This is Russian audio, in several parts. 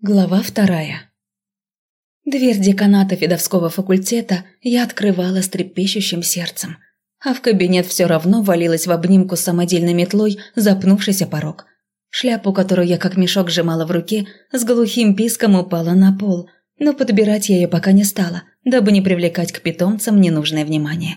Глава вторая. Дверь деканата фидовского факультета я открывала с трепещущим сердцем, а в кабинет все равно валилась в обнимку с самодельной метлой, запнувшийся порог. Шляпу, которую я как мешок сжимала в руке, с глухим писком упала на пол, но подбирать я ее пока не стала, дабы не привлекать к питомцам ненужное внимание.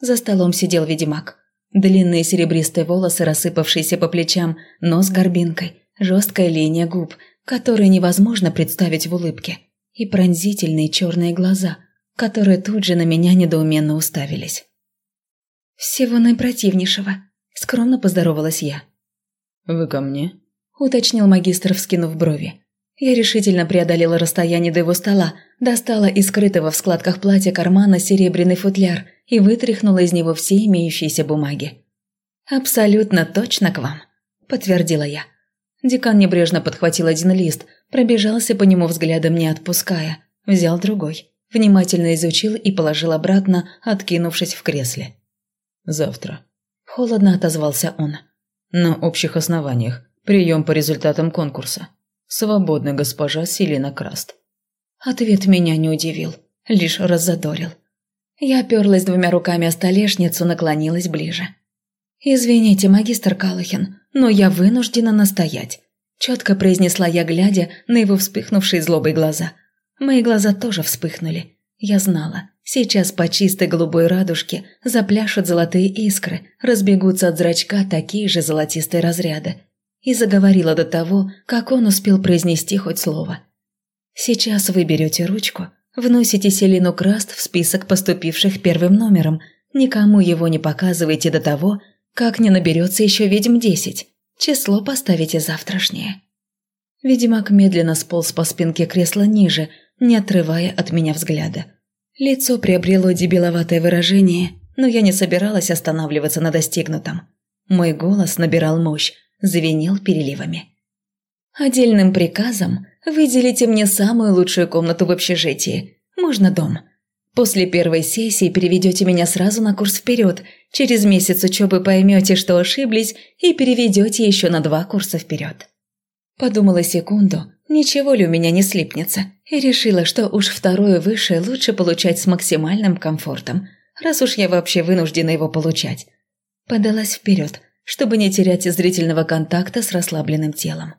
За столом сидел ведьмак. Длинные серебристые волосы, рассыпавшиеся по плечам, нос горбинкой, жесткая линия губ – которые невозможно представить в улыбке, и пронзительные черные глаза, которые тут же на меня недоуменно уставились. «Всего наипротивнейшего», – скромно поздоровалась я. «Вы ко мне?» – уточнил магистр, вскинув брови. Я решительно преодолела расстояние до его стола, достала из скрытого в складках платья кармана серебряный футляр и вытряхнула из него все имеющиеся бумаги. «Абсолютно точно к вам», – подтвердила я. Декан небрежно подхватил один лист, пробежался по нему взглядом, не отпуская. Взял другой, внимательно изучил и положил обратно, откинувшись в кресле. «Завтра». Холодно отозвался он. «На общих основаниях. Прием по результатам конкурса. Свободна госпожа Селина Краст». Ответ меня не удивил, лишь раззадорил. Я оперлась двумя руками о столешницу, наклонилась ближе. «Извините, магистр Калахин, но я вынуждена настоять», – четко произнесла я, глядя на его вспыхнувшие злобой глаза. Мои глаза тоже вспыхнули. Я знала, сейчас по чистой голубой радужке запляшут золотые искры, разбегутся от зрачка такие же золотистые разряды. И заговорила до того, как он успел произнести хоть слово. «Сейчас вы берете ручку, вносите Селину Краст в список поступивших первым номером, никому его не показывайте до того, как не наберется еще ведьм десять. Число поставите завтрашнее. Ведьмак медленно сполз по спинке кресла ниже, не отрывая от меня взгляда. Лицо приобрело дебиловатое выражение, но я не собиралась останавливаться на достигнутом. Мой голос набирал мощь, звенел переливами. «Отдельным приказом выделите мне самую лучшую комнату в общежитии. Можно дом. После первой сессии переведете меня сразу на курс вперед. Через месяц учебы поймете, что ошиблись, и переведете еще на два курса вперед. Подумала секунду, ничего ли у меня не слипнется, и решила, что уж второе высшее лучше получать с максимальным комфортом, раз уж я вообще вынуждена его получать. Подалась вперед, чтобы не терять зрительного контакта с расслабленным телом.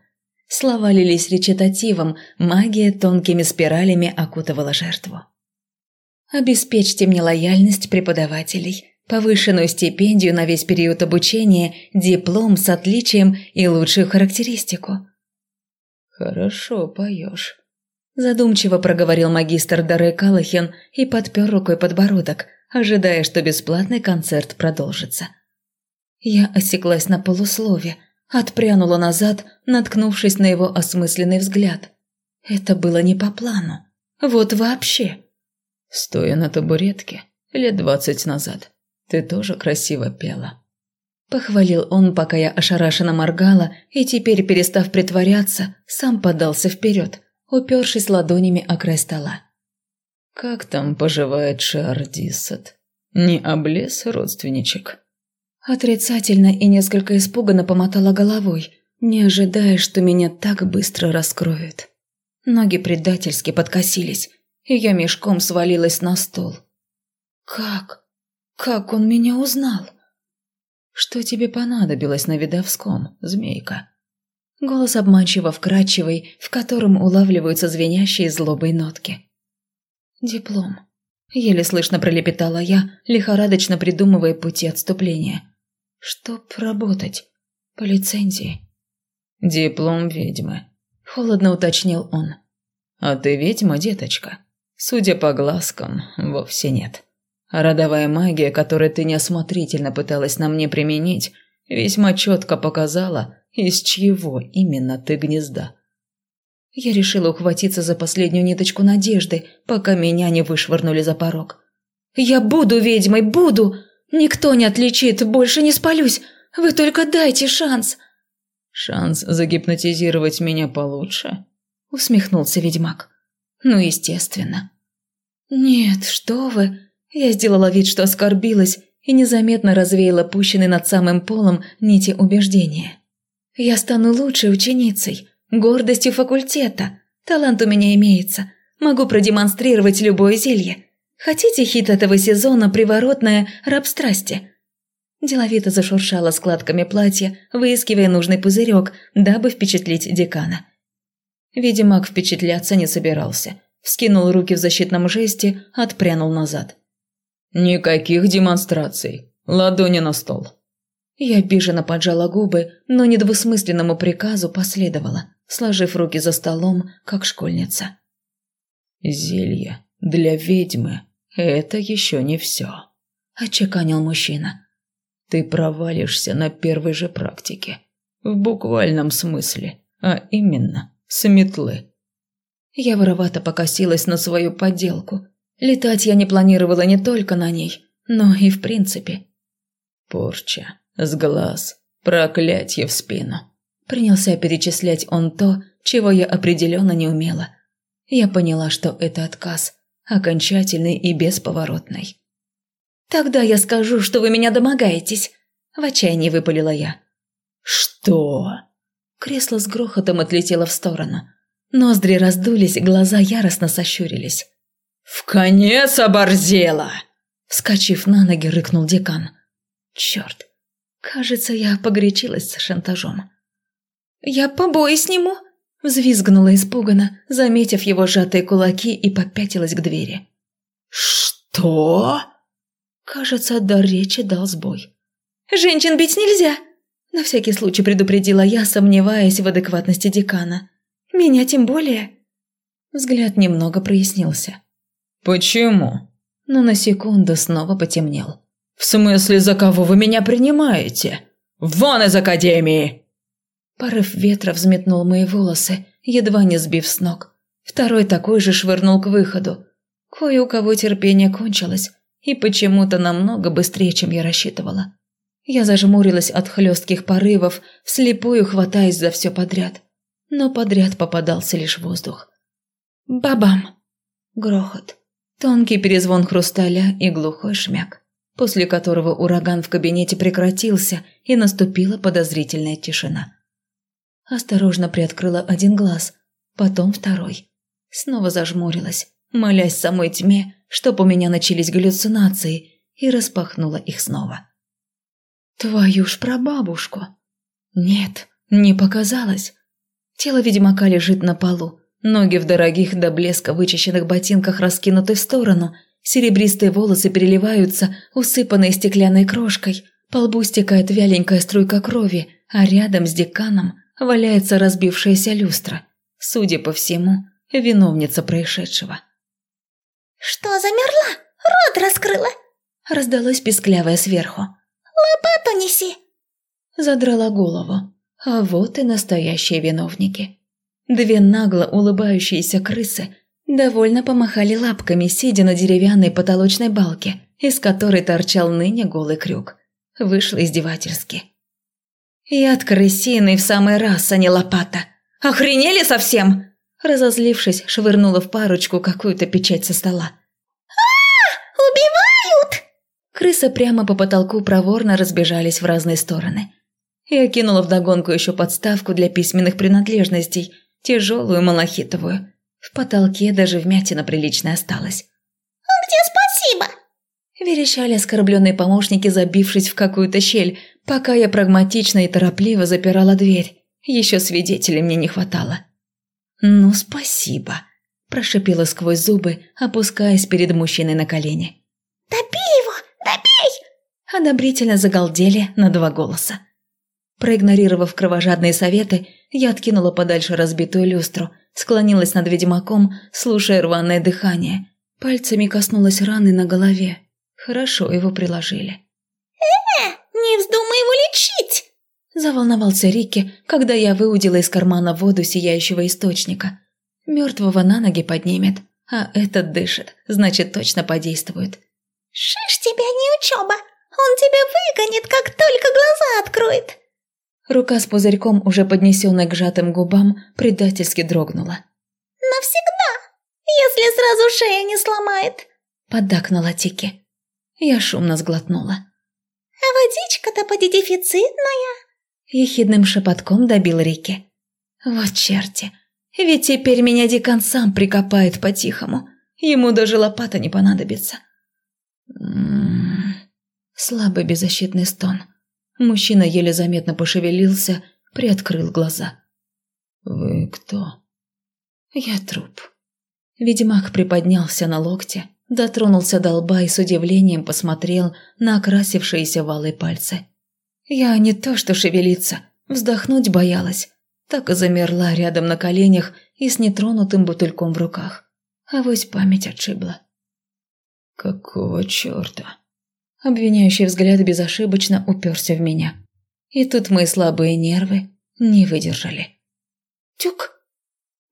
Слова лились речитативом, магия тонкими спиралями окутывала жертву. Обеспечьте мне лояльность преподавателей, повышенную стипендию на весь период обучения, диплом с отличием и лучшую характеристику. «Хорошо поешь», – задумчиво проговорил магистр Даре Калахин и подпер рукой подбородок, ожидая, что бесплатный концерт продолжится. Я осеклась на полуслове, отпрянула назад, наткнувшись на его осмысленный взгляд. Это было не по плану. Вот вообще стоя на табуретке лет двадцать назад. Ты тоже красиво пела». Похвалил он, пока я ошарашенно моргала, и теперь, перестав притворяться, сам подался вперед, упершись ладонями о край стола. «Как там поживает Шар Диссет? Не облез родственничек?» Отрицательно и несколько испуганно помотала головой, не ожидая, что меня так быстро раскроют. Ноги предательски подкосились, и я мешком свалилась на стол. «Как? Как он меня узнал?» «Что тебе понадобилось на видовском, змейка?» Голос обманчиво вкрадчивый, в котором улавливаются звенящие злобой нотки. «Диплом», — еле слышно пролепетала я, лихорадочно придумывая пути отступления. «Чтоб работать? По лицензии?» «Диплом ведьмы», — холодно уточнил он. «А ты ведьма, деточка?» Судя по глазкам, вовсе нет. родовая магия, которую ты неосмотрительно пыталась на мне применить, весьма четко показала, из чьего именно ты гнезда. Я решила ухватиться за последнюю ниточку надежды, пока меня не вышвырнули за порог. «Я буду ведьмой, буду! Никто не отличит, больше не спалюсь! Вы только дайте шанс!» «Шанс загипнотизировать меня получше?» — усмехнулся ведьмак. «Ну, естественно. «Нет, что вы!» Я сделала вид, что оскорбилась, и незаметно развеяла пущенный над самым полом нити убеждения. «Я стану лучшей ученицей, гордостью факультета, Талант у меня имеется. Могу продемонстрировать любое зелье. Хотите хит этого сезона «Приворотное рабстрасти»?» Деловито зашуршала складками платья, выискивая нужный пузырек, дабы впечатлить декана. Видимо, впечатляться не собирался. Вскинул руки в защитном жесте, отпрянул назад. «Никаких демонстраций. Ладони на стол». Я обиженно поджала губы, но недвусмысленному приказу последовала, сложив руки за столом, как школьница. «Зелье для ведьмы – это еще не все», – отчеканил мужчина. «Ты провалишься на первой же практике. В буквальном смысле, а именно с метлы». Я воровато покосилась на свою подделку. Летать я не планировала не только на ней, но и в принципе. Порча, с глаз, проклятье в спину. Принялся перечислять он то, чего я определенно не умела. Я поняла, что это отказ, окончательный и бесповоротный. «Тогда я скажу, что вы меня домогаетесь», – в отчаянии выпалила я. «Что?» Кресло с грохотом отлетело в сторону. Ноздри раздулись, глаза яростно сощурились. «В конец оборзела!» Скачив на ноги, рыкнул декан. «Черт, Кажется, я погорячилась с шантажом. «Я побои сниму!» – взвизгнула испуганно, заметив его сжатые кулаки и попятилась к двери. «Что?» Кажется, дар речи дал сбой. «Женщин бить нельзя!» На всякий случай предупредила я, сомневаясь в адекватности декана. «Меня тем более...» Взгляд немного прояснился. «Почему?» Но на секунду снова потемнел. «В смысле, за кого вы меня принимаете? Вон из академии!» Порыв ветра взметнул мои волосы, едва не сбив с ног. Второй такой же швырнул к выходу. Кое у кого терпение кончилось, и почему-то намного быстрее, чем я рассчитывала. Я зажмурилась от хлестких порывов, вслепую хватаясь за все подряд. Но подряд попадался лишь воздух. Бабам! Грохот. Тонкий перезвон хрусталя и глухой шмяк после которого ураган в кабинете прекратился и наступила подозрительная тишина. Осторожно приоткрыла один глаз, потом второй. Снова зажмурилась, молясь самой тьме, чтоб у меня начались галлюцинации, и распахнула их снова. «Твою ж прабабушку!» «Нет, не показалось. Тело ведьмака лежит на полу, ноги в дорогих до блеска вычищенных ботинках раскинуты в сторону – Серебристые волосы переливаются, усыпанные стеклянной крошкой. По лбу стекает вяленькая струйка крови, а рядом с деканом валяется разбившаяся люстра. Судя по всему, виновница происшедшего. «Что замерла? Рот раскрыла!» Раздалось писклявое сверху. «Лопату неси!» Задрала голову. А вот и настоящие виновники. Две нагло улыбающиеся крысы Довольно помахали лапками, сидя на деревянной потолочной балке, из которой торчал ныне голый крюк. Вышло издевательски. «Яд крысиный в самый раз, а не лопата! Охренели совсем?» Разозлившись, швырнула в парочку какую-то печать со стола. а Убивают!» Крысы прямо по потолку проворно разбежались в разные стороны. Я кинула вдогонку еще подставку для письменных принадлежностей, тяжелую малахитовую. В потолке даже вмятина приличная осталась. «Где спасибо?» Верещали оскорбленные помощники, забившись в какую-то щель, пока я прагматично и торопливо запирала дверь. Еще свидетелей мне не хватало. «Ну, спасибо», – прошипела сквозь зубы, опускаясь перед мужчиной на колени. «Добей его! Добей!» Одобрительно загалдели на два голоса. Проигнорировав кровожадные советы, я откинула подальше разбитую люстру – склонилась над ведьмаком, слушая рваное дыхание. Пальцами коснулась раны на голове. Хорошо его приложили. «Э, не вздумай его лечить!» Заволновался Рикки, когда я выудила из кармана воду сияющего источника. Мертвого на ноги поднимет, а этот дышит, значит точно подействует. «Шиш тебя, не учеба! Он тебя выгонит, как только глаза откроет!» Рука с пузырьком, уже поднесенной к сжатым губам, предательски дрогнула. «Навсегда, если сразу шея не сломает», — поддакнула Тики. Я шумно сглотнула. «А водичка-то подедефицитная», — ехидным шепотком добил Рики. «Вот черти, Ведь теперь меня декан сам прикопает по-тихому. Ему даже лопата не понадобится. М-м-м. Слабый беззащитный стон. Мужчина еле заметно пошевелился, приоткрыл глаза. «Вы кто?» «Я труп». Ведьмак приподнялся на локте, дотронулся до лба и с удивлением посмотрел на окрасившиеся валы пальцы. Я не то что шевелиться, вздохнуть боялась, так и замерла рядом на коленях и с нетронутым бутыльком в руках. А вось память отшибла. «Какого черта?» Обвиняющий взгляд безошибочно уперся в меня. И тут мои слабые нервы не выдержали. «Тюк!»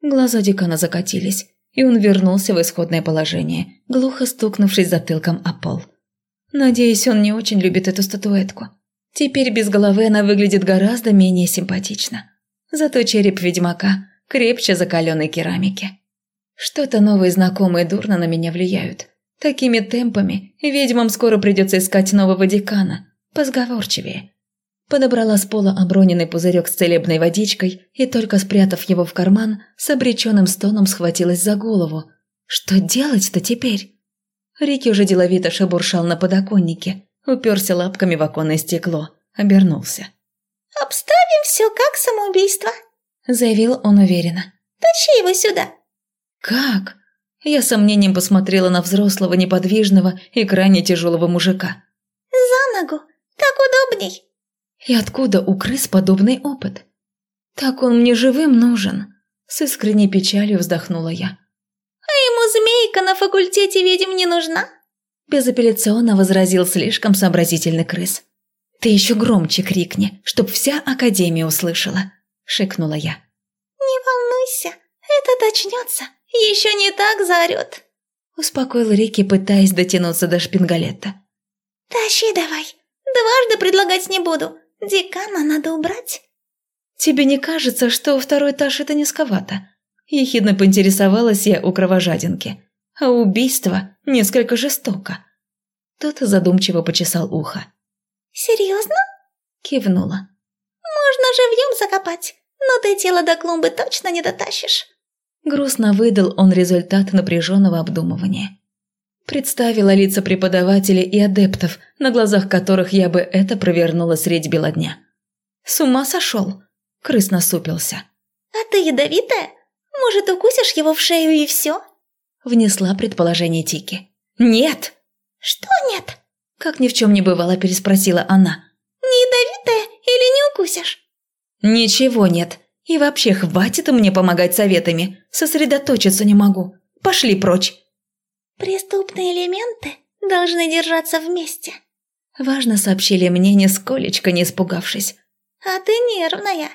Глаза декана закатились, и он вернулся в исходное положение, глухо стукнувшись затылком о пол. Надеюсь, он не очень любит эту статуэтку. Теперь без головы она выглядит гораздо менее симпатично. Зато череп ведьмака крепче закаленной керамики. Что-то новые знакомые дурно на меня влияют. Такими темпами ведьмам скоро придется искать нового декана, позговорчивее. Подобрала с пола оброненный пузырек с целебной водичкой и, только спрятав его в карман, с обреченным стоном схватилась за голову. Что делать-то теперь? Рики уже деловито шебуршал на подоконнике, уперся лапками в оконное стекло, обернулся. «Обставим все как самоубийство», – заявил он уверенно. «Тащи его сюда». «Как?» Я сомнением посмотрела на взрослого, неподвижного и крайне тяжелого мужика. «За ногу, так удобней». И откуда у крыс подобный опыт? Так он мне живым нужен. С искренней печалью вздохнула я. А ему змейка на факультете ведьм не нужна? Безапелляционно возразил слишком сообразительный крыс. «Ты еще громче крикни, чтоб вся Академия услышала», – шикнула я. «Не волнуйся, этот очнется, еще не так заорет», – успокоил Рики, пытаясь дотянуться до шпингалета. «Тащи давай, дважды предлагать не буду, декана надо убрать». «Тебе не кажется, что второй этаж это низковато?» Ехидно поинтересовалась я у кровожадинки а убийство несколько жестоко. Тот задумчиво почесал ухо. «Серьезно?» – кивнула. «Можно живьем закопать, но ты тело до клумбы точно не дотащишь». Грустно выдал он результат напряженного обдумывания. Представила лица преподавателей и адептов, на глазах которых я бы это провернула средь бела дня. «С ума сошел?» – крыс насупился. «А ты ядовитая? Может, укусишь его в шею и все?» внесла предположение Тики. «Нет!» «Что нет?» Как ни в чем не бывало, переспросила она. «Не ядовитая или не укусишь?» «Ничего нет. И вообще хватит мне помогать советами. Сосредоточиться не могу. Пошли прочь!» «Преступные элементы должны держаться вместе», – важно сообщили мне, нисколечко не испугавшись. «А ты нервная».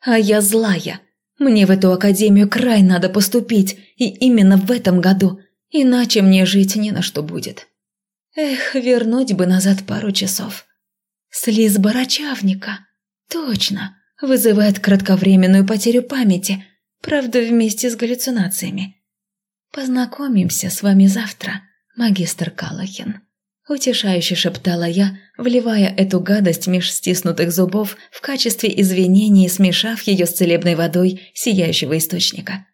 «А я злая. Мне в эту академию край надо поступить, и именно в этом году, иначе мне жить не на что будет. Эх, вернуть бы назад пару часов. Слиз барачавника. Точно, вызывает кратковременную потерю памяти, правда вместе с галлюцинациями. Познакомимся с вами завтра, магистр Калахин. Утешающе шептала я, вливая эту гадость меж стиснутых зубов в качестве извинений, смешав ее с целебной водой сияющего источника.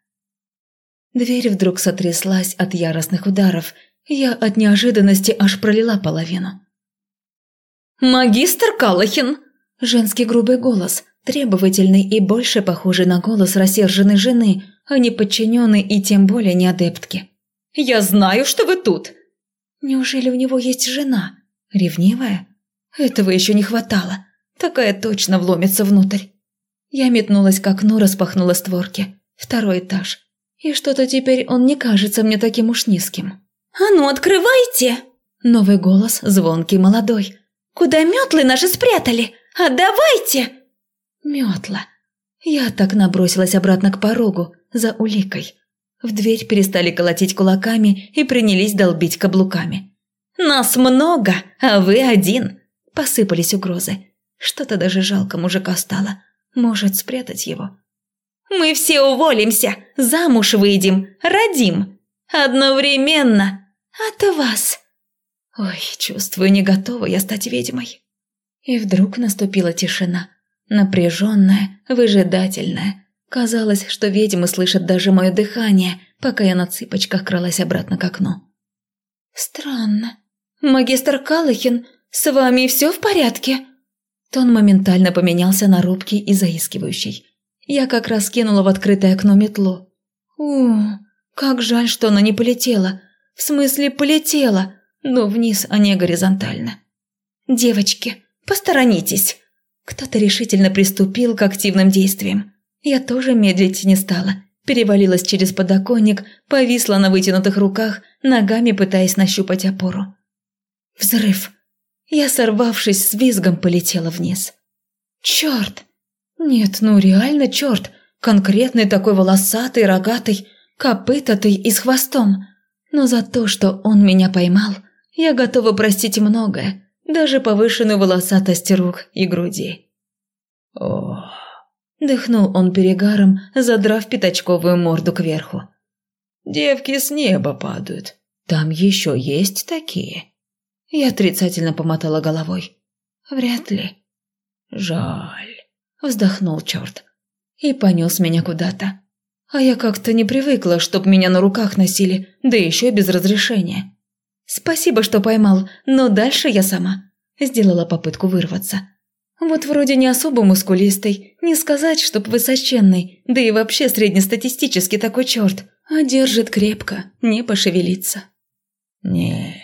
Дверь вдруг сотряслась от яростных ударов, я от неожиданности аж пролила половину. «Магистр Калахин!» Женский грубый голос, требовательный и больше похожий на голос рассерженной жены, а не подчиненный и тем более не адептки. «Я знаю, что вы тут!» Неужели у него есть жена? Ревнивая? Этого еще не хватало. Такая точно вломится внутрь. Я метнулась к окну, распахнула створки. Второй этаж. И что-то теперь он не кажется мне таким уж низким. «А ну, открывайте!» Новый голос, звонкий, молодой. «Куда метлы наши спрятали? Отдавайте!» Метла. Я так набросилась обратно к порогу, за уликой. В дверь перестали колотить кулаками и принялись долбить каблуками. «Нас много, а вы один!» – посыпались угрозы. Что-то даже жалко мужика стало. Может, спрятать его. «Мы все уволимся, замуж выйдем, родим. Одновременно. От вас!» Ой, чувствую, не готова я стать ведьмой. И вдруг наступила тишина. Напряженная, выжидательная, Казалось, что ведьмы слышат даже мое дыхание, пока я на цыпочках кралась обратно к окну. «Странно. Магистр Калахин, с вами все в порядке?» Тон моментально поменялся на робкий и заискивающий. Я как раз кинула в открытое окно метлу. «У, как жаль, что она не полетела. В смысле, полетела, но вниз, а не горизонтально. Девочки, посторонитесь!» Кто-то решительно приступил к активным действиям. Я тоже медлить не стала. Перевалилась через подоконник, повисла на вытянутых руках, ногами пытаясь нащупать опору. Взрыв. Я, сорвавшись с визгом, полетела вниз. Черт! Нет, ну реально черт. Конкретный такой волосатый, рогатый, копытатый и с хвостом. Но за то, что он меня поймал, я готова простить многое, даже повышенную волосатость рук и груди. Ох. Дыхнул он перегаром, задрав пятачковую морду кверху. «Девки с неба падают. Там еще есть такие?» Я отрицательно помотала головой. «Вряд ли». «Жаль», – вздохнул черт. И понес меня куда-то. А я как-то не привыкла, чтоб меня на руках носили, да еще без разрешения. «Спасибо, что поймал, но дальше я сама». Сделала попытку вырваться. Вот вроде не особо мускулистый, не сказать, чтоб высоченный, да и вообще среднестатистический такой черт, а держит крепко, не пошевелится. «Не,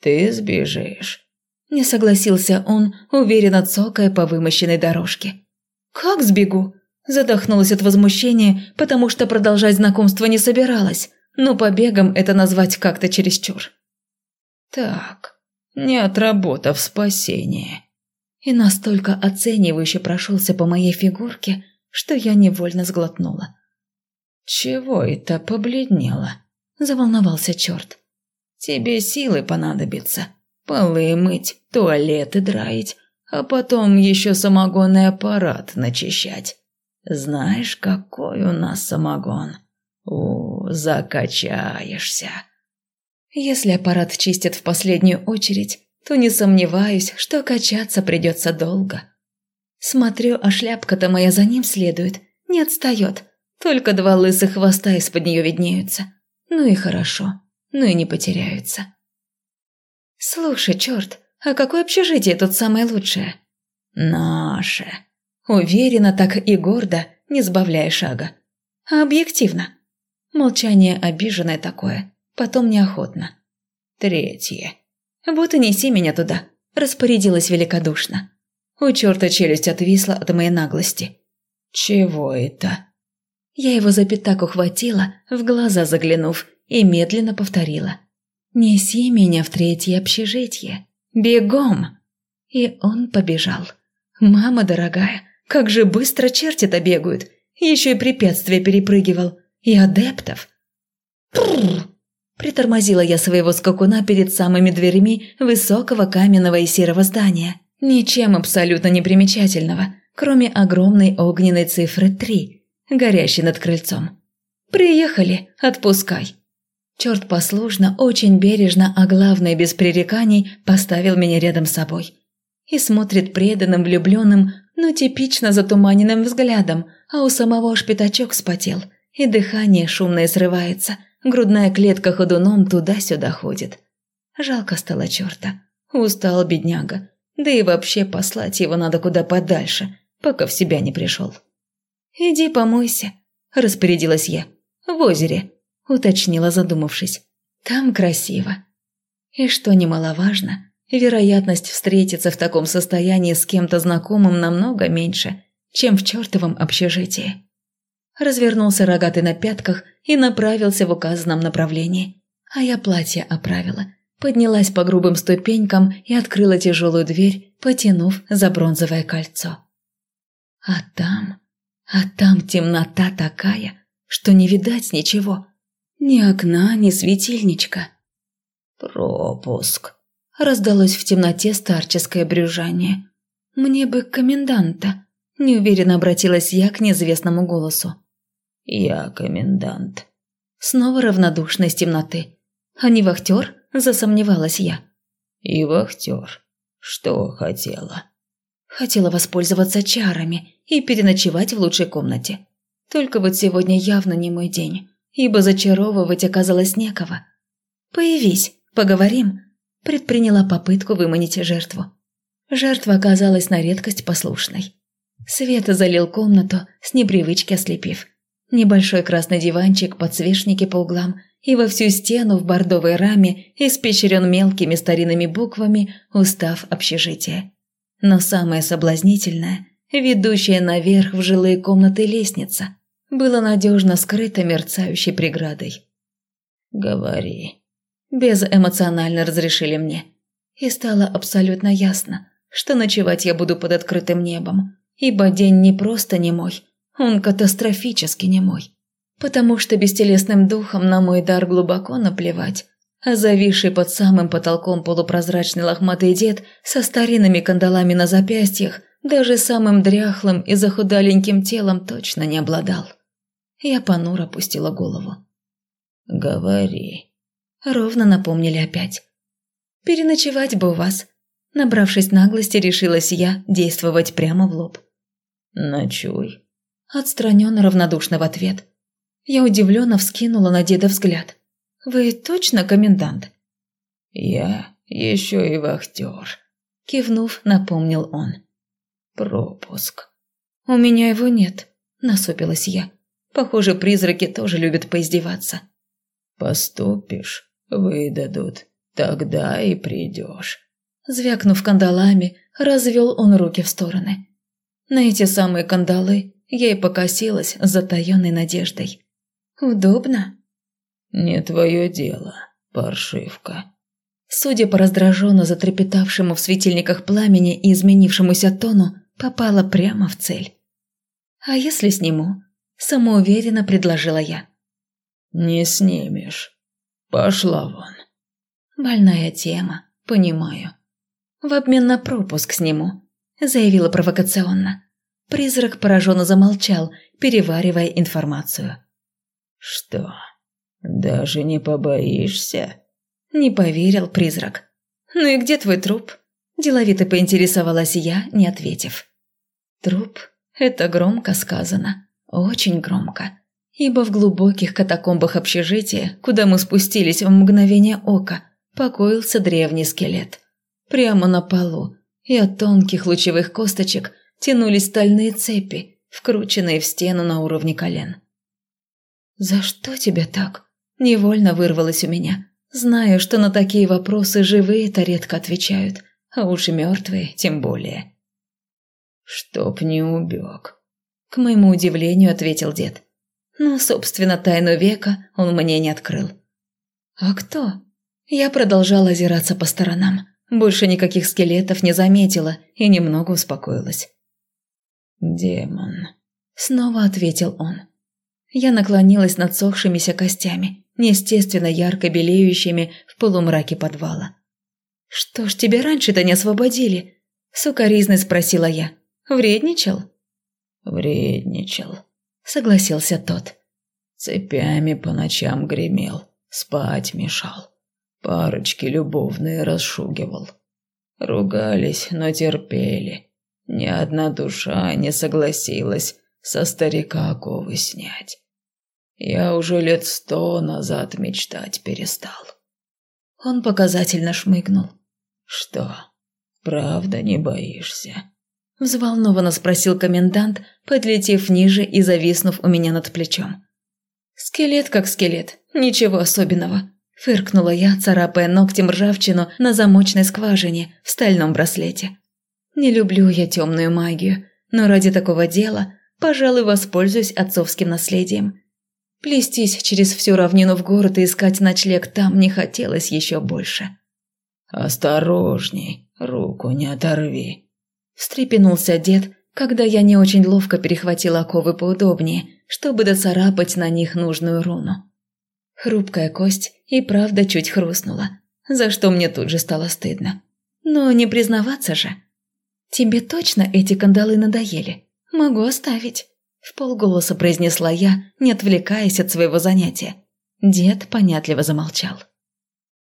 ты сбежишь», – не согласился он, уверенно цокая по вымощенной дорожке. «Как сбегу?» – задохнулась от возмущения, потому что продолжать знакомство не собиралась, но побегом это назвать как-то чересчур. «Так, не отработав спасение», и настолько оценивающе прошелся по моей фигурке, что я невольно сглотнула. «Чего это побледнело?» – заволновался черт. «Тебе силы понадобится. Полы мыть, туалеты драить, а потом еще самогонный аппарат начищать. Знаешь, какой у нас самогон? У, закачаешься!» Если аппарат чистят в последнюю очередь, то не сомневаюсь, что качаться придется долго. Смотрю, а шляпка-то моя за ним следует, не отстает. Только два лысых хвоста из-под нее виднеются. Ну и хорошо, ну и не потеряются. Слушай, черт, а какое общежитие тут самое лучшее? Наше. Уверенно так и гордо, не сбавляя шага. А объективно. Молчание обиженное такое, потом неохотно. Третье. «Вот и неси меня туда», – распорядилась великодушно. У черта челюсть отвисла от моей наглости. «Чего это?» Я его за пятак ухватила, в глаза заглянув, и медленно повторила. «Неси меня в третье общежитие. Бегом!» И он побежал. «Мама дорогая, как же быстро черти-то бегают! Еще и препятствия перепрыгивал. И адептов!» «Прррр!» Притормозила я своего скакуна перед самыми дверями высокого каменного и серого здания. Ничем абсолютно не примечательного, кроме огромной огненной цифры 3, горящей над крыльцом. «Приехали, отпускай!» Черт послушно, очень бережно, а главное без пререканий, поставил меня рядом с собой. И смотрит преданным, влюбленным, но типично затуманенным взглядом, а у самого аж пятачок спотел, и дыхание шумное срывается – Грудная клетка ходуном туда-сюда ходит. Жалко стало черта. Устал бедняга. Да и вообще послать его надо куда подальше, пока в себя не пришел. «Иди помойся», – распорядилась я. «В озере», – уточнила, задумавшись. «Там красиво». И что немаловажно, вероятность встретиться в таком состоянии с кем-то знакомым намного меньше, чем в чертовом общежитии развернулся рогатый на пятках и направился в указанном направлении. А я платье оправила, поднялась по грубым ступенькам и открыла тяжелую дверь, потянув за бронзовое кольцо. А там, а там темнота такая, что не видать ничего. Ни окна, ни светильничка. «Пропуск», – раздалось в темноте старческое брюжание. «Мне бы коменданта», – неуверенно обратилась я к неизвестному голосу. «Я комендант». Снова равнодушность темноты. «А не вахтер?» – засомневалась я. «И вахтер. Что хотела?» «Хотела воспользоваться чарами и переночевать в лучшей комнате». Только вот сегодня явно не мой день, ибо зачаровывать оказалось некого. «Появись, поговорим», – предприняла попытку выманить жертву. Жертва оказалась на редкость послушной. Свет залил комнату, с непривычки ослепив. Небольшой красный диванчик, подсвечники по углам и во всю стену в бордовой раме испещрен мелкими старинными буквами устав общежития. Но самое соблазнительное, ведущая наверх в жилые комнаты лестница, была надежно скрыта мерцающей преградой. «Говори», – безэмоционально разрешили мне. И стало абсолютно ясно, что ночевать я буду под открытым небом, ибо день не просто не мой, он катастрофически не мой. Потому что бестелесным духом на мой дар глубоко наплевать, а зависший под самым потолком полупрозрачный лохматый дед со старинными кандалами на запястьях даже самым дряхлым и захудаленьким телом точно не обладал. Я понуро опустила голову. «Говори», — ровно напомнили опять. «Переночевать бы у вас». Набравшись наглости, решилась я действовать прямо в лоб. «Ночуй», — отстраненно равнодушно в ответ. Я удивленно вскинула на деда взгляд. «Вы точно комендант?» «Я еще и вахтер», – кивнув, напомнил он. «Пропуск». «У меня его нет», – насупилась я. «Похоже, призраки тоже любят поиздеваться». «Поступишь, выдадут, тогда и придешь». Звякнув кандалами, развел он руки в стороны. На эти самые кандалы я и покосилась с затаенной надеждой. «Удобно?» «Не твое дело, паршивка». Судя по раздраженно затрепетавшему в светильниках пламени и изменившемуся тону, попала прямо в цель. «А если сниму?» – самоуверенно предложила я. «Не снимешь. Пошла вон». «Больная тема, понимаю. В обмен на пропуск сниму», – заявила провокационно. Призрак пораженно замолчал, переваривая информацию. «Что?» «Даже не побоишься?» Не поверил призрак. «Ну и где твой труп?» Деловито поинтересовалась я, не ответив. «Труп – это громко сказано. Очень громко. Ибо в глубоких катакомбах общежития, куда мы спустились в мгновение ока, покоился древний скелет. Прямо на полу, и от тонких лучевых косточек тянулись стальные цепи, вкрученные в стену на уровне колен. «За что тебя так?» Невольно вырвалось у меня. Знаю, что на такие вопросы живые-то редко отвечают, а уж и мертвые тем более. «Чтоб не убег», — к моему удивлению ответил дед. Но, собственно, тайну века он мне не открыл. «А кто?» Я продолжала озираться по сторонам. Больше никаких скелетов не заметила и немного успокоилась. «Демон», — снова ответил он. Я наклонилась над сохшимися костями, неестественно ярко белеющими в полумраке подвала. «Что ж тебя раньше-то не освободили?» – сукоризной спросила я. «Вредничал?» «Вредничал», – согласился тот. Цепями по ночам гремел, спать мешал. Парочки любовные расшугивал. Ругались, но терпели. Ни одна душа не согласилась со старика оковы снять. Я уже лет сто назад мечтать перестал. Он показательно шмыгнул. Что, правда не боишься? Взволнованно спросил комендант, подлетев ниже и зависнув у меня над плечом. «Скелет как скелет, ничего особенного», – фыркнула я, царапая ногтем ржавчину на замочной скважине в стальном браслете. «Не люблю я темную магию, но ради такого дела, пожалуй, воспользуюсь отцовским наследием. Плестись через всю равнину в город и искать ночлег там не хотелось еще больше. «Осторожней, руку не оторви», – встрепенулся дед, когда я не очень ловко перехватила оковы поудобнее, чтобы доцарапать на них нужную руну. Хрупкая кость и правда чуть хрустнула, за что мне тут же стало стыдно. Но не признаваться же. «Тебе точно эти кандалы надоели? Могу оставить». В полголоса произнесла я, не отвлекаясь от своего занятия. Дед понятливо замолчал.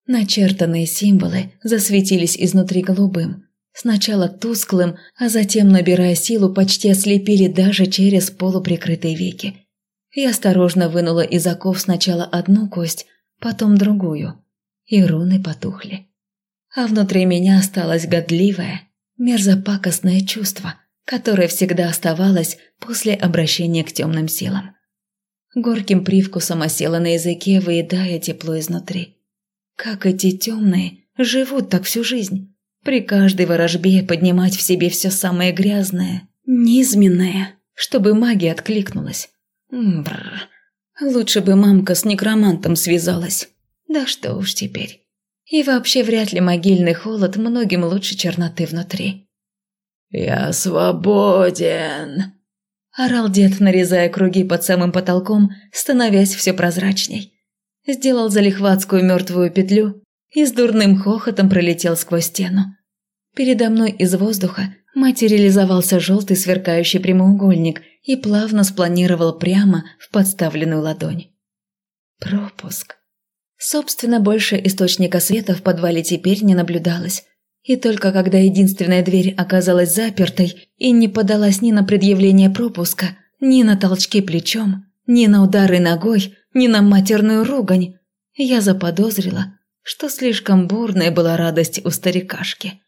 Начертанные символы засветились изнутри голубым. Сначала тусклым, а затем, набирая силу, почти ослепили даже через полуприкрытые веки. Я осторожно вынула из оков сначала одну кость, потом другую, и руны потухли. А внутри меня осталось годливое, мерзопакостное чувство, которое всегда оставалось после обращения к темным силам. Горьким привкусом осела на языке, выедая тепло изнутри. Как эти темные живут так всю жизнь? При каждой ворожбе поднимать в себе все самое грязное, низменное, чтобы магия откликнулась. Бррр. Лучше бы мамка с некромантом связалась. Да что уж теперь. И вообще вряд ли могильный холод многим лучше черноты внутри. «Я свободен!» Орал дед, нарезая круги под самым потолком, становясь все прозрачней. Сделал залихватскую мертвую петлю и с дурным хохотом пролетел сквозь стену. Передо мной из воздуха материализовался желтый сверкающий прямоугольник и плавно спланировал прямо в подставленную ладонь. Пропуск. Собственно, больше источника света в подвале теперь не наблюдалось. И только когда единственная дверь оказалась запертой и не подалась ни на предъявление пропуска, ни на толчки плечом, ни на удары ногой, ни на матерную ругань, я заподозрила, что слишком бурная была радость у старикашки.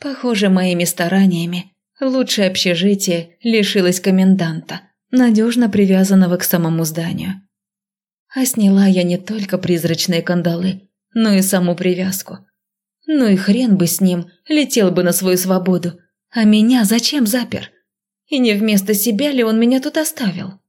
Похоже, моими стараниями лучшее общежитие лишилось коменданта, надежно привязанного к самому зданию. А сняла я не только призрачные кандалы, но и саму привязку – ну и хрен бы с ним, летел бы на свою свободу. А меня зачем запер? И не вместо себя ли он меня тут оставил?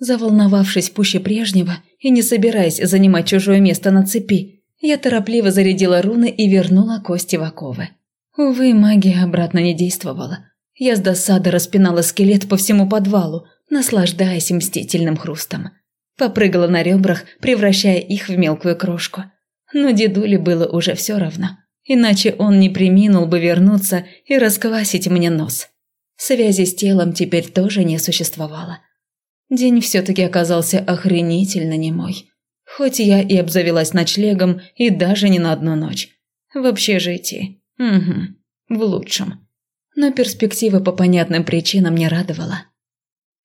Заволновавшись пуще прежнего и не собираясь занимать чужое место на цепи, я торопливо зарядила руны и вернула кости в оковы. Увы, магия обратно не действовала. Я с досады распинала скелет по всему подвалу, наслаждаясь мстительным хрустом. Попрыгала на ребрах, превращая их в мелкую крошку но дедуле было уже все равно, иначе он не приминул бы вернуться и расквасить мне нос. Связи с телом теперь тоже не существовало. День все-таки оказался охренительно немой. Хоть я и обзавелась ночлегом, и даже не на одну ночь. В общежитии. Угу. В лучшем. Но перспектива по понятным причинам не радовала.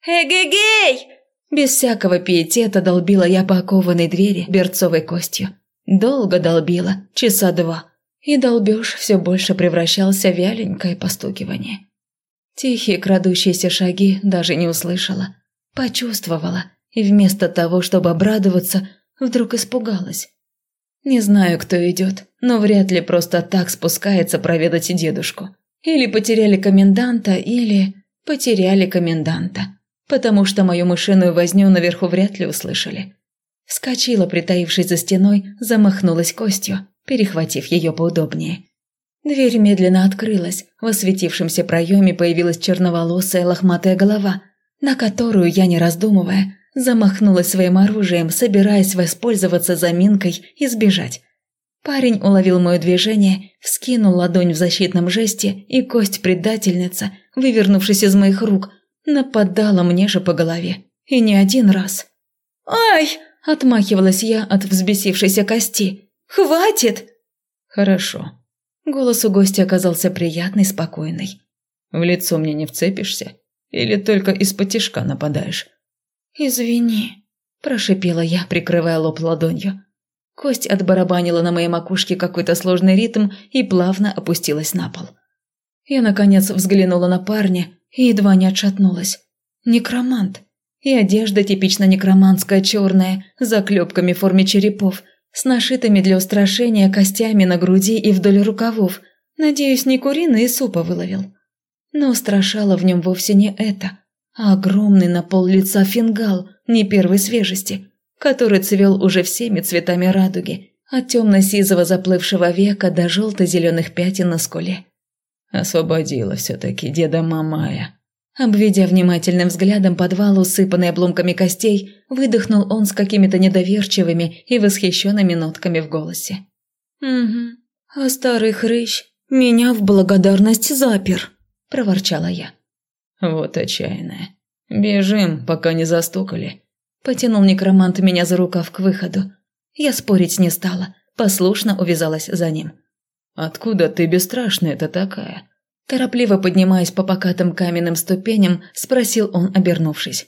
«Эгегей!» Без всякого пиетета долбила я по окованной двери берцовой костью. Долго долбила, часа два, и долбеж все больше превращался в вяленькое постукивание. Тихие крадущиеся шаги даже не услышала, почувствовала, и вместо того, чтобы обрадоваться, вдруг испугалась. Не знаю, кто идет, но вряд ли просто так спускается проведать дедушку. Или потеряли коменданта, или потеряли коменданта, потому что мою мышиную возню наверху вряд ли услышали. Вскочила, притаившись за стеной, замахнулась костью, перехватив ее поудобнее. Дверь медленно открылась, в осветившемся проеме появилась черноволосая лохматая голова, на которую я, не раздумывая, замахнулась своим оружием, собираясь воспользоваться заминкой и сбежать. Парень уловил мое движение, вскинул ладонь в защитном жесте, и кость-предательница, вывернувшись из моих рук, нападала мне же по голове. И не один раз. «Ай!» Отмахивалась я от взбесившейся кости. «Хватит!» «Хорошо». Голос у гостя оказался приятный, спокойный. «В лицо мне не вцепишься? Или только из-под тишка нападаешь?» «Извини», – прошипела я, прикрывая лоб ладонью. Кость отбарабанила на моей макушке какой-то сложный ритм и плавно опустилась на пол. Я, наконец, взглянула на парня и едва не отшатнулась. Некромант. И одежда типично некроманская черная, с заклепками в форме черепов, с нашитыми для устрашения костями на груди и вдоль рукавов. Надеюсь, не куриный и супа выловил. Но устрашало в нем вовсе не это, а огромный на пол лица фингал не первой свежести, который цвел уже всеми цветами радуги, от темно-сизого заплывшего века до желто-зеленых пятен на скуле. Освободила все-таки деда Мамая. Обведя внимательным взглядом подвал, усыпанный обломками костей, выдохнул он с какими-то недоверчивыми и восхищенными нотками в голосе. «Угу. А старый хрыщ меня в благодарность запер», – проворчала я. «Вот отчаянная. Бежим, пока не застукали». Потянул некромант меня за рукав к выходу. Я спорить не стала, послушно увязалась за ним. «Откуда ты бесстрашная-то такая?» Торопливо поднимаясь по покатым каменным ступеням, спросил он, обернувшись.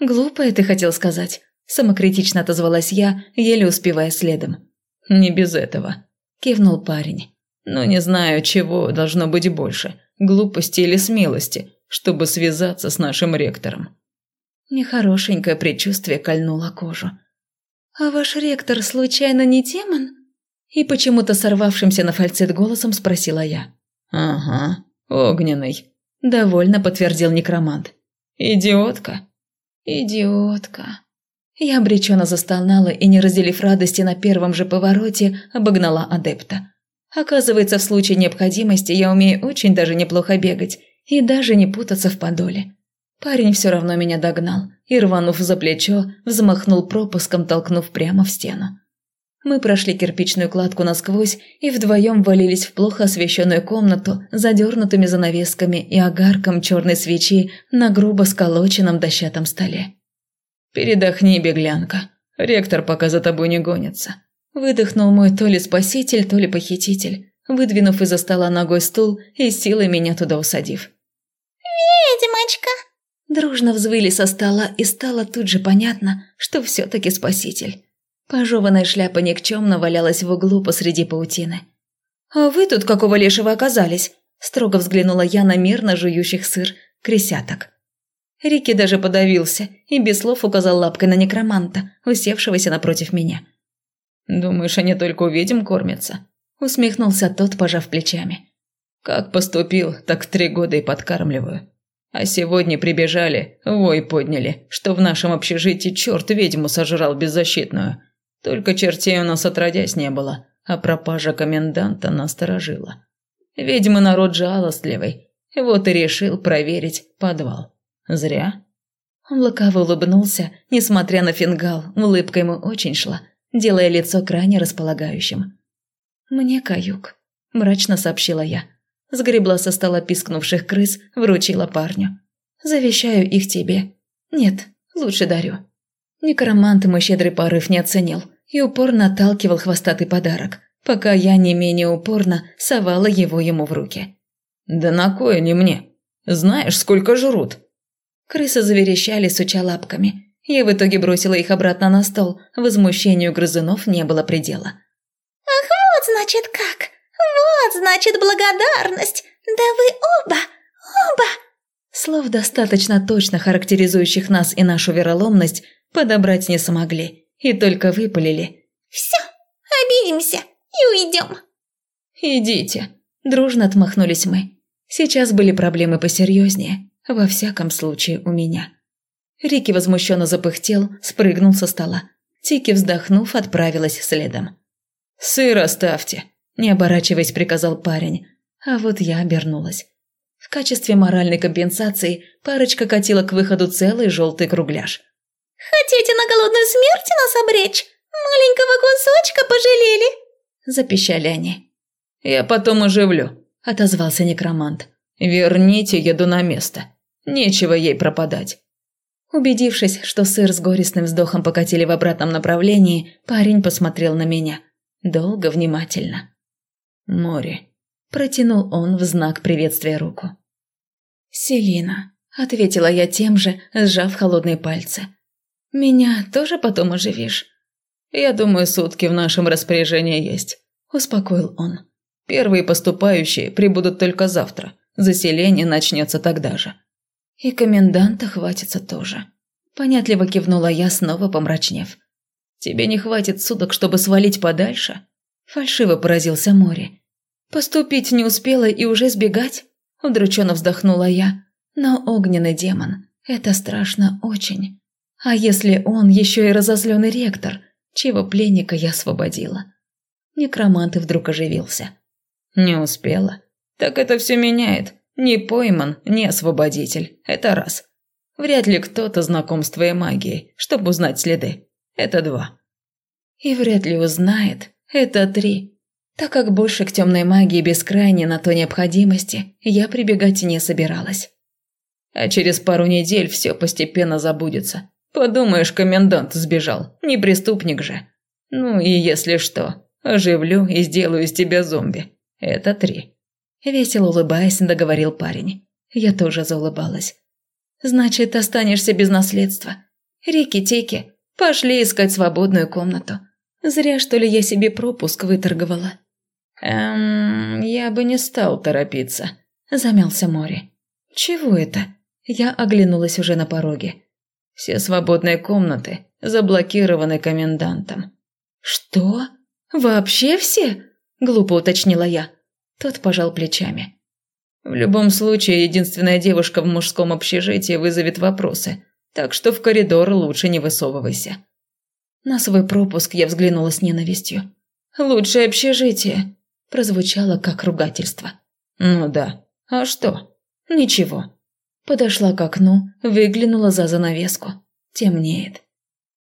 Глупое ты хотел сказать. Самокритично отозвалась я, еле успевая следом. «Не без этого», – кивнул парень. «Но не знаю, чего должно быть больше – глупости или смелости, чтобы связаться с нашим ректором». Нехорошенькое предчувствие кольнуло кожу. «А ваш ректор случайно не демон?» И почему-то сорвавшимся на фальцет голосом спросила я. «Ага, огненный», – довольно подтвердил некромант. «Идиотка». «Идиотка». Я обреченно застонала и, не разделив радости на первом же повороте, обогнала адепта. Оказывается, в случае необходимости я умею очень даже неплохо бегать и даже не путаться в подоле. Парень все равно меня догнал и, рванув за плечо, взмахнул пропуском, толкнув прямо в стену. Мы прошли кирпичную кладку насквозь и вдвоем валились в плохо освещенную комнату, задернутыми занавесками и огарком черной свечи на грубо сколоченном дощатом столе. «Передохни, беглянка. Ректор пока за тобой не гонится». Выдохнул мой то ли спаситель, то ли похититель, выдвинув из-за стола ногой стул и силой меня туда усадив. «Ведьмочка!» Дружно взвыли со стола, и стало тут же понятно, что все-таки спаситель. Пожеванная шляпа никчемно валялась в углу посреди паутины. «А вы тут какого лешего оказались?» – строго взглянула я на мирно жующих сыр кресяток. Рики даже подавился и без слов указал лапкой на некроманта, усевшегося напротив меня. «Думаешь, они только у ведьм кормятся?» – усмехнулся тот, пожав плечами. «Как поступил, так три года и подкармливаю. А сегодня прибежали, вой подняли, что в нашем общежитии черт ведьму сожрал беззащитную. Только чертей у нас отродясь не было, а пропажа коменданта насторожила. Ведьмы народ жалостливый, вот и решил проверить подвал. Зря». Он лукаво улыбнулся, несмотря на фингал, улыбка ему очень шла – делая лицо крайне располагающим. «Мне каюк», – мрачно сообщила я. Сгребла со стола пискнувших крыс, вручила парню. «Завещаю их тебе. Нет, лучше дарю». Некромант мой щедрый порыв не оценил и упорно отталкивал хвостатый подарок, пока я не менее упорно совала его ему в руки. «Да на кое не мне? Знаешь, сколько жрут?» Крысы заверещали, суча лапками. Я в итоге бросила их обратно на стол. Возмущению грызунов не было предела. «Ах, вот значит как! Вот значит благодарность! Да вы оба, оба!» Слов, достаточно точно характеризующих нас и нашу вероломность, подобрать не смогли. И только выпалили. «Все, обидимся и уйдем!» «Идите!» – дружно отмахнулись мы. Сейчас были проблемы посерьезнее, во всяком случае у меня. Рики возмущенно запыхтел, спрыгнул со стола. Тики, вздохнув, отправилась следом. «Сыр оставьте», – не оборачиваясь, приказал парень. А вот я обернулась. В качестве моральной компенсации парочка катила к выходу целый желтый кругляш. «Хотите на голодную смерть нас обречь? Маленького кусочка пожалели?» – запищали они. «Я потом оживлю», – отозвался некромант. «Верните еду на место. Нечего ей пропадать». Убедившись, что сыр с горестным вздохом покатили в обратном направлении, парень посмотрел на меня. Долго, внимательно. «Море», – протянул он в знак приветствия руку. «Селина», – ответила я тем же, сжав холодные пальцы. «Меня тоже потом оживишь?» «Я думаю, сутки в нашем распоряжении есть», – успокоил он. «Первые поступающие прибудут только завтра. Заселение начнется тогда же». И коменданта хватится тоже. Понятливо кивнула я, снова помрачнев. Тебе не хватит суток, чтобы свалить подальше? Фальшиво поразился море. Поступить не успела и уже сбегать? Удрученно вздохнула я. Но огненный демон – это страшно очень. А если он еще и разозленный ректор, чего пленника я освободила? Некромант вдруг оживился. Не успела. Так это все меняет. Не пойман, не освободитель. Это раз. Вряд ли кто-то знаком с твоей магией, чтобы узнать следы. Это два. И вряд ли узнает. Это три. Так как больше к темной магии без крайней на то необходимости, я прибегать не собиралась. А через пару недель все постепенно забудется. Подумаешь, комендант сбежал. Не преступник же. Ну и если что, оживлю и сделаю из тебя зомби. Это три. Весело улыбаясь, договорил парень. Я тоже заулыбалась. Значит, останешься без наследства. Рики-тики, пошли искать свободную комнату. Зря, что ли, я себе пропуск выторговала. Эм, я бы не стал торопиться, замялся Мори. Чего это? Я оглянулась уже на пороге. Все свободные комнаты заблокированы комендантом. Что? Вообще все? Глупо уточнила я. Тот пожал плечами. В любом случае, единственная девушка в мужском общежитии вызовет вопросы, так что в коридор лучше не высовывайся. На свой пропуск я взглянула с ненавистью. «Лучшее общежитие!» прозвучало как ругательство. «Ну да. А что? Ничего. Подошла к окну, выглянула за занавеску. Темнеет.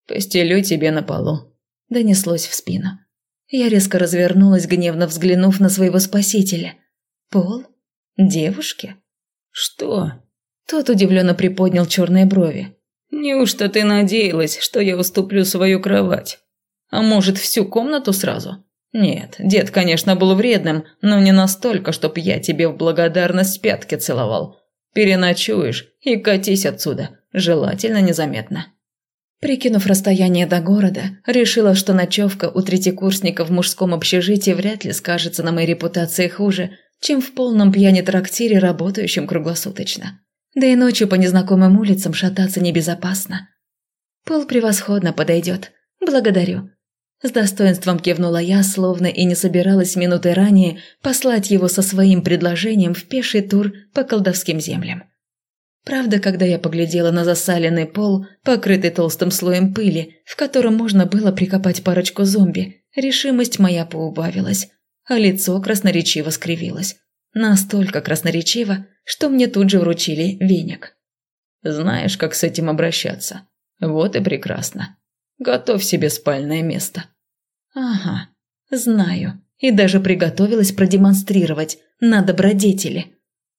«Постелю тебе на полу», – донеслось в спину. Я резко развернулась, гневно взглянув на своего спасителя. «Пол? Девушки?» «Что?» Тот удивленно приподнял черные брови. «Неужто ты надеялась, что я уступлю свою кровать? А может, всю комнату сразу?» «Нет, дед, конечно, был вредным, но не настолько, чтоб я тебе в благодарность пятки целовал. Переночуешь и катись отсюда, желательно незаметно. Прикинув расстояние до города, решила, что ночевка у третьекурсника в мужском общежитии вряд ли скажется на моей репутации хуже, чем в полном пьяне трактире, работающем круглосуточно. Да и ночью по незнакомым улицам шататься небезопасно. Пол превосходно подойдет. Благодарю. С достоинством кивнула я, словно и не собиралась минуты ранее послать его со своим предложением в пеший тур по колдовским землям. Правда, когда я поглядела на засаленный пол, покрытый толстым слоем пыли, в котором можно было прикопать парочку зомби, решимость моя поубавилась, а лицо красноречиво скривилось. Настолько красноречиво, что мне тут же вручили веник. «Знаешь, как с этим обращаться? Вот и прекрасно. Готовь себе спальное место». «Ага, знаю. И даже приготовилась продемонстрировать на добродетели».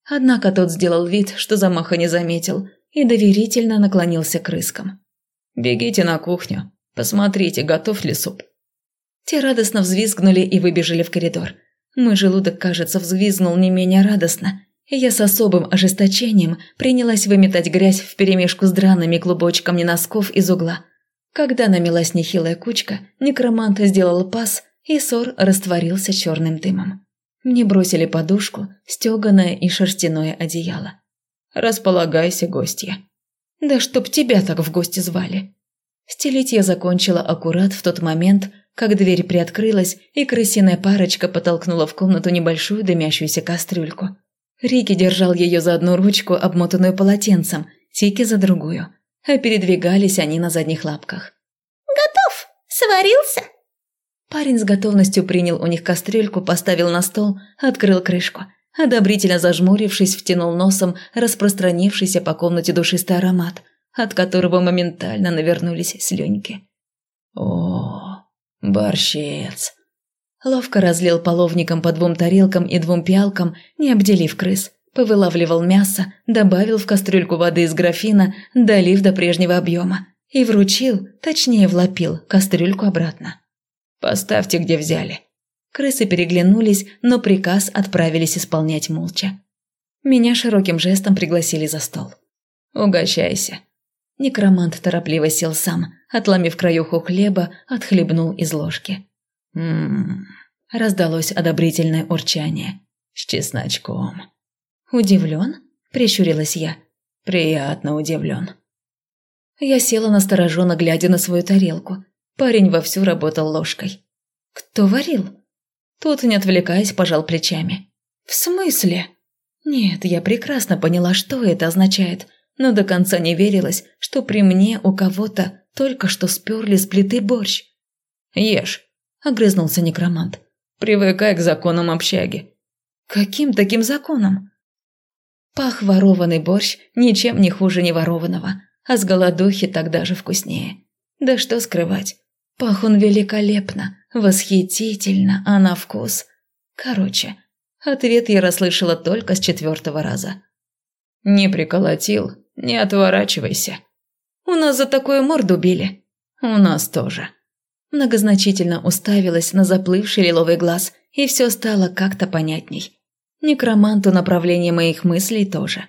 Однако тот сделал вид, что замаха не заметил, и доверительно наклонился к рыскам. «Бегите на кухню. Посмотрите, готов ли суп». Те радостно взвизгнули и выбежали в коридор. Мой желудок, кажется, взвизгнул не менее радостно, и я с особым ожесточением принялась выметать грязь вперемешку с драными клубочками носков из угла – когда намелась нехилая кучка, некромант сделал пас, и ссор растворился черным дымом. Мне бросили подушку, стеганое и шерстяное одеяло. «Располагайся, гостья». «Да чтоб тебя так в гости звали». Стелить я закончила аккурат в тот момент, как дверь приоткрылась, и крысиная парочка потолкнула в комнату небольшую дымящуюся кастрюльку. Рики держал ее за одну ручку, обмотанную полотенцем, Тики за другую а передвигались они на задних лапках. «Готов! Сварился!» Парень с готовностью принял у них кастрюльку, поставил на стол, открыл крышку. Одобрительно зажмурившись, втянул носом распространившийся по комнате душистый аромат, от которого моментально навернулись слюньки. «О, борщец!» Ловко разлил половником по двум тарелкам и двум пиалкам, не обделив крыс. Повылавливал мясо, добавил в кастрюльку воды из графина, долив до прежнего объема. И вручил, точнее влопил, кастрюльку обратно. «Поставьте, где взяли». Крысы переглянулись, но приказ отправились исполнять молча. Меня широким жестом пригласили за стол. «Угощайся». Некромант торопливо сел сам, отломив краюху хлеба, отхлебнул из ложки. «Ммм...» Раздалось одобрительное урчание. «С чесночком». «Удивлен?» – прищурилась я. «Приятно удивлен». Я села настороженно, глядя на свою тарелку. Парень вовсю работал ложкой. «Кто варил?» Тот, не отвлекаясь, пожал плечами. «В смысле?» Нет, я прекрасно поняла, что это означает, но до конца не верилось, что при мне у кого-то только что сперли с плиты борщ. «Ешь», – огрызнулся некромант. «Привыкай к законам общаги». «Каким таким законам?» Пах ворованный борщ ничем не хуже неворованного, а с голодухи тогда же вкуснее. Да что скрывать, пах он великолепно, восхитительно, а на вкус... Короче, ответ я расслышала только с четвертого раза. «Не приколотил, не отворачивайся. У нас за такую морду били. У нас тоже». Многозначительно уставилась на заплывший лиловый глаз, и все стало как-то понятней. Некроманту направление моих мыслей тоже.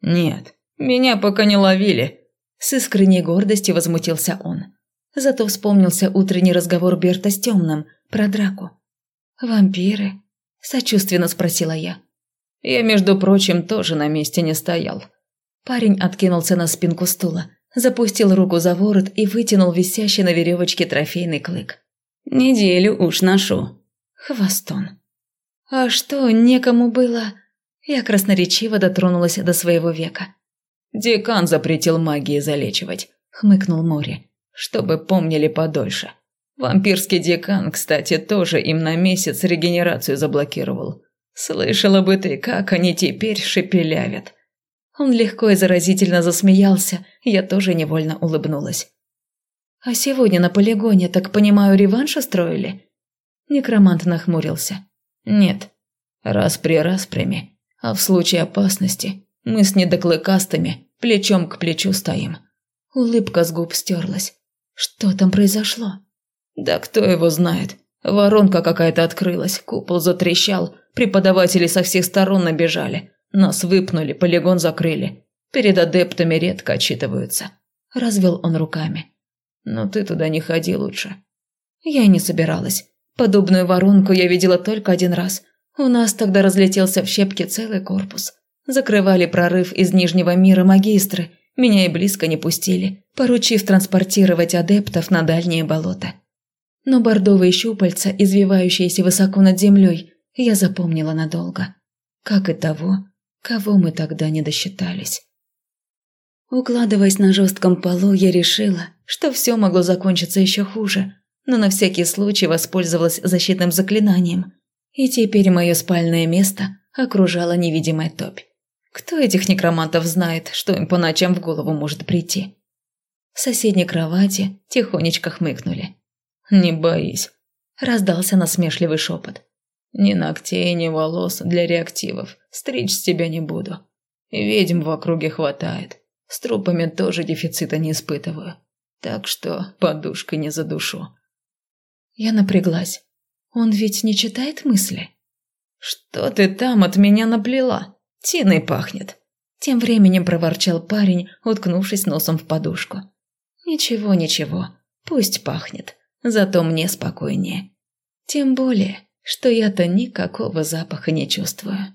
Нет, Меня пока не ловили». С искренней гордостью возмутился он. Зато вспомнился утренний разговор Берта с темным про драку. «Вампиры?» – сочувственно спросила я. «Я, между прочим, тоже на месте не стоял». Парень откинулся на спинку стула, запустил руку за ворот и вытянул висящий на веревочке трофейный клык. «Неделю уж ношу». Хвостон. «А что, некому было?» Я красноречиво дотронулась до своего века. «Декан запретил магии залечивать», – хмыкнул Мори, – «чтобы помнили подольше. Вампирский декан, кстати, тоже им на месяц регенерацию заблокировал. Слышала бы ты, как они теперь шепелявят». Он легко и заразительно засмеялся, я тоже невольно улыбнулась. «А сегодня на полигоне, так понимаю, реванш устроили?» Некромант нахмурился. «Нет. Раз при распрями. А в случае опасности мы с недоклыкастыми плечом к плечу стоим». Улыбка с губ стерлась. «Что там произошло?» «Да кто его знает. Воронка какая-то открылась, купол затрещал, преподаватели со всех сторон набежали. Нас выпнули, полигон закрыли. Перед адептами редко отчитываются». Развел он руками. «Но ты туда не ходи лучше». Я и не собиралась. Подобную воронку я видела только один раз. У нас тогда разлетелся в щепки целый корпус. Закрывали прорыв из Нижнего мира магистры. Меня и близко не пустили, поручив транспортировать адептов на дальние болота. Но бордовые щупальца, извивающиеся высоко над землей, я запомнила надолго. Как и того, кого мы тогда не досчитались. Укладываясь на жестком полу, я решила, что все могло закончиться еще хуже, но на всякий случай воспользовалась защитным заклинанием. И теперь мое спальное место окружала невидимая топь. Кто этих некромантов знает, что им по ночам в голову может прийти? В соседней кровати тихонечко хмыкнули. «Не боись», – раздался насмешливый шепот. «Ни ногтей, ни волос для реактивов. Стричь с тебя не буду. Ведьм в округе хватает. С трупами тоже дефицита не испытываю. Так что подушкой не задушу». Я напряглась. Он ведь не читает мысли? «Что ты там от меня наплела? Тиной пахнет!» Тем временем проворчал парень, уткнувшись носом в подушку. «Ничего, ничего, пусть пахнет, зато мне спокойнее. Тем более, что я-то никакого запаха не чувствую».